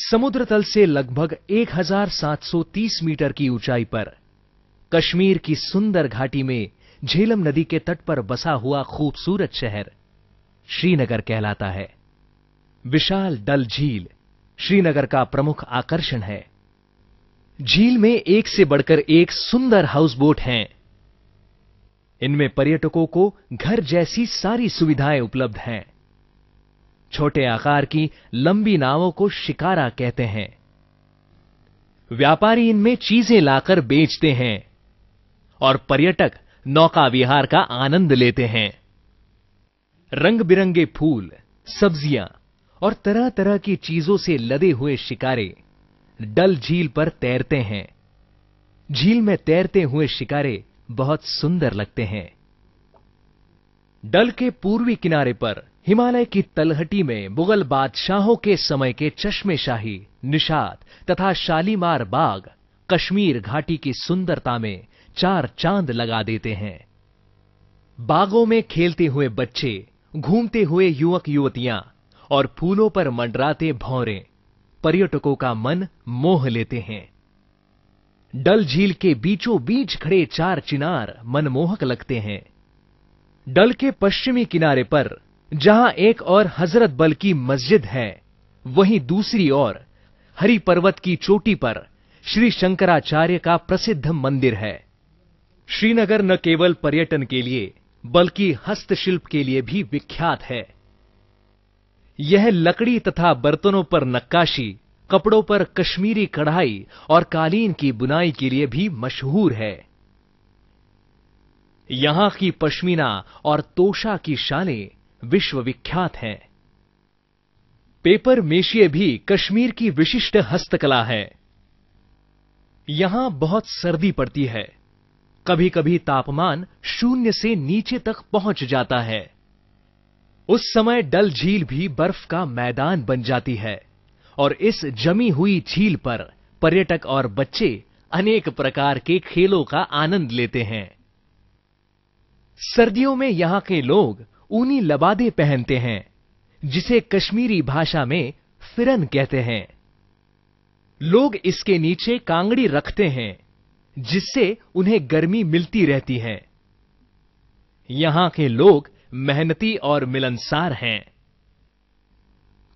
समुद्र तल से लगभग 1730 मीटर की ऊंचाई पर, कश्मीर की सुंदर घाटी में झेलम नदी के तट पर बसा हुआ खूबसूरत शहर श्रीनगर कहलाता है। विशाल डल झील श्रीनगर का प्रमुख आकर्षण है। झील में एक से बढ़कर एक सुंदर हाउस बोट हैं। इनमें पर्यटकों को घर जैसी सारी सुविधाएँ उपलब्ध हैं। छोटे आकार की लंबी नावों को शिकारा कहते हैं। व्यापारी इनमें चीज़ें लाकर बेचते हैं और पर्यटक नौका विहार का आनंद लेते हैं। रंग बिरंगे फूल, सब्ज़ियाँ और तरह तरह की चीज़ों से लदे हुए शिकारे डल झील पर तैरते हैं। झील में तैरते हुए शिकारे बहुत सुंदर लगते हैं। डल के पूर्वी किनारे पर हिमालय की तलहटी में मुगल बादशाहों के समय के चश्मे शाही निषाद तथा शालीमार बाग कश्मीर घाटी की सुंदरता में चार चाँद लगा देते हैं। बागों में खेलते हुए बच्चे, घूमते हुए युवक युवतियाँ और फूलों पर मंडराते भौरे, पर्यटकों का मन मोह लेते हैं। डल झील के बीचों बीच खड़े चार चिनार मनमोहक लगते हैं। डल के पश्चिमी किनारे पर जहाँ एक और हज़रत बल की मस्जिद है, वहीं दूसरी ओर, हरि पर्वत की चोटी पर, श्री शंकराचार्य का प्रसिद्ध मंदिर है। श्रीनगर न केवल पर्यटन के लिए, बल्कि हस्तशिल्प के लिए भी विख्यात है। यह लकड़ी तथा बर्तनों पर नक्काशी, कपड़ों पर कश्मीरी कढ़ाई और कालीन की बुनाई के लिए भी मशहूर है। यहाँ की पश्मीना और तोशा की शालें विश्व विख्यात हैं। पेपर मेशिए भी कश्मीर की विशिष्ट हस्तकला है। यहाँ बहुत सर्दी पड़ती है। कभी कभी तापमान शून्य से नीचे तक पहुँच जाता है। उस समय डल झील भी बर्फ़ का मैदान बन जाती है और इस जमी हुई झील पर पर्यटक और बच्चे अनेक प्रकार के खेलों का आनंद लेते हैं। सर्दियों में यहाँ के लोग ऊनी लबादे पहनते हैं, जिसे कश्मीरी भाषा में फिरन कहते हैं। लोग इसके नीचे कांगड़ी रखते हैं, जिससे उन्हें गर्मी मिलती रहती है। यहाँ के लोग मेहनती और मिलनसार हैं।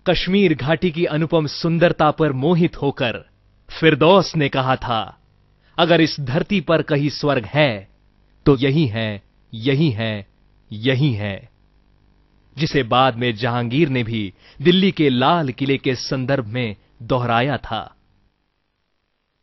कश्मीर घाटी की अनुपम सुंदरता पर मोहित होकर फिरदौस ने कहा था, अगर इस धरती पर कहीं स्वर्ग है तो यही है यही है यही है। जिसे बाद में जहांगीर ने भी दिल्ली के लाल किले के संदर्भ में दोहराया था।